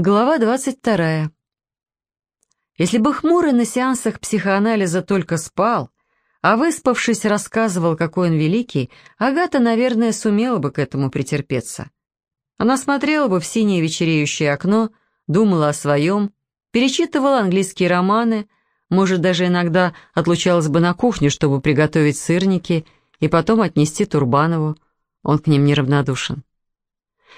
Глава 22. Если бы Хмурый на сеансах психоанализа только спал, а выспавшись рассказывал, какой он великий, Агата, наверное, сумела бы к этому претерпеться. Она смотрела бы в синее вечереющее окно, думала о своем, перечитывала английские романы, может, даже иногда отлучалась бы на кухню, чтобы приготовить сырники и потом отнести Турбанову. Он к ним неравнодушен.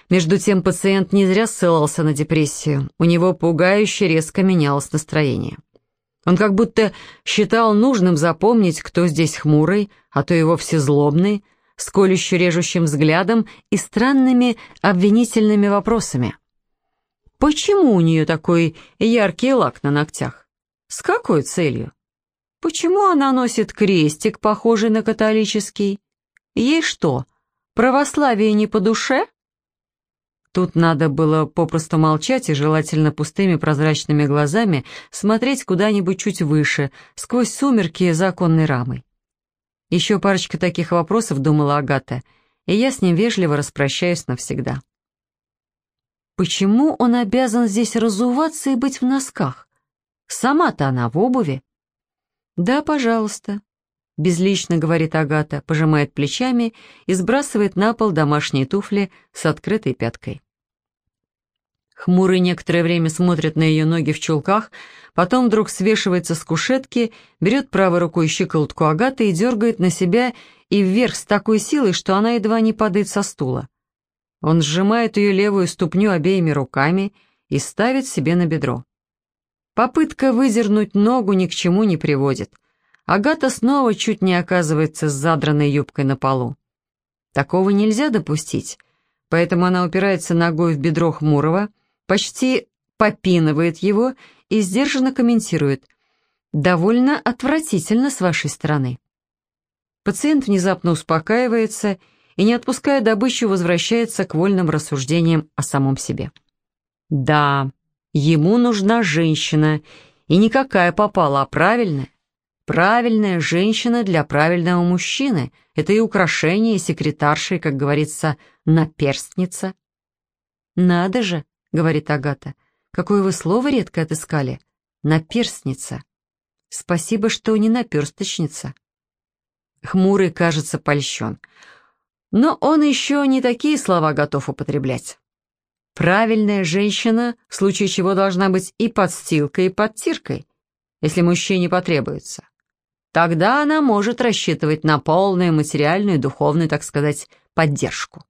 Между тем пациент не зря ссылался на депрессию. У него пугающе резко менялось настроение. Он как будто считал нужным запомнить, кто здесь хмурый, а то и вовсе злобный, с колюще режущим взглядом и странными обвинительными вопросами. Почему у нее такой яркий лак на ногтях? С какой целью? Почему она носит крестик, похожий на католический? Ей что, православие не по душе? Тут надо было попросту молчать и желательно пустыми прозрачными глазами смотреть куда-нибудь чуть выше, сквозь сумерки за оконной рамой. Еще парочка таких вопросов, думала Агата, и я с ним вежливо распрощаюсь навсегда. Почему он обязан здесь разуваться и быть в носках? Сама-то она в обуви. Да, пожалуйста. Безлично, говорит Агата, пожимает плечами и сбрасывает на пол домашние туфли с открытой пяткой. Хмурый некоторое время смотрит на ее ноги в чулках, потом вдруг свешивается с кушетки, берет правой рукой щиколотку Агаты и дергает на себя и вверх с такой силой, что она едва не падает со стула. Он сжимает ее левую ступню обеими руками и ставит себе на бедро. Попытка выдернуть ногу ни к чему не приводит. Агата снова чуть не оказывается с задранной юбкой на полу. Такого нельзя допустить, поэтому она упирается ногой в бедро Хмурого, почти попинывает его и сдержанно комментирует «довольно отвратительно с вашей стороны». Пациент внезапно успокаивается и, не отпуская добычу, возвращается к вольным рассуждениям о самом себе. Да, ему нужна женщина, и никакая попала, а правильная. Правильная женщина для правильного мужчины — это и украшение, и секретарша, и, как говорится, наперстница. «Надо же», — говорит Агата, — «какое вы слово редко отыскали. Наперстница. Спасибо, что не наперсточница». Хмурый, кажется, польщен. Но он еще не такие слова готов употреблять. Правильная женщина, в случае чего должна быть и подстилкой, и подтиркой, если мужчине потребуется. Тогда она может рассчитывать на полную материальную и духовную, так сказать, поддержку.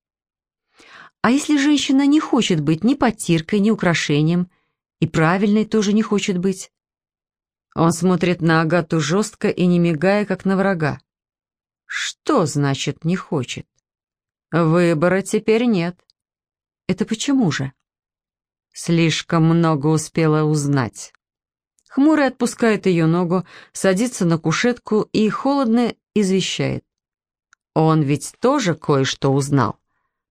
А если женщина не хочет быть ни потиркой, ни украшением, и правильной тоже не хочет быть? Он смотрит на Агату жестко и не мигая, как на врага. Что значит «не хочет»? Выбора теперь нет. Это почему же? Слишком много успела узнать. Хмурый отпускает ее ногу, садится на кушетку и холодно извещает. Он ведь тоже кое-что узнал.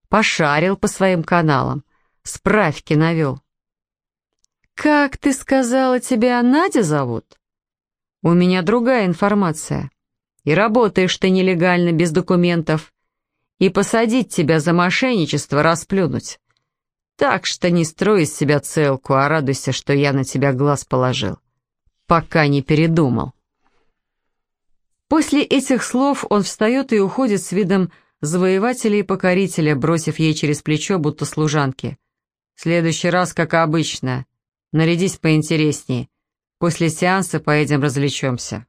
Пошарил по своим каналам, справки навел. «Как ты сказала, тебя Надя зовут?» «У меня другая информация. И работаешь ты нелегально, без документов. И посадить тебя за мошенничество расплюнуть. Так что не строй из себя целку, а радуйся, что я на тебя глаз положил пока не передумал. После этих слов он встает и уходит с видом завоевателя и покорителя, бросив ей через плечо, будто служанки. «В следующий раз, как обычно. Нарядись поинтереснее. После сеанса поедем развлечемся».